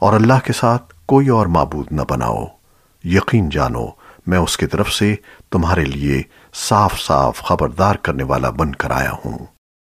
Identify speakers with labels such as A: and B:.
A: اور اللہ کے ساتھ کوئی اور معبود نہ بناؤ۔ یقین جانو، میں اس کی طرف سے تمہارے لیے صاف صاف خبردار کرنے والا بن کر آیا ہوں۔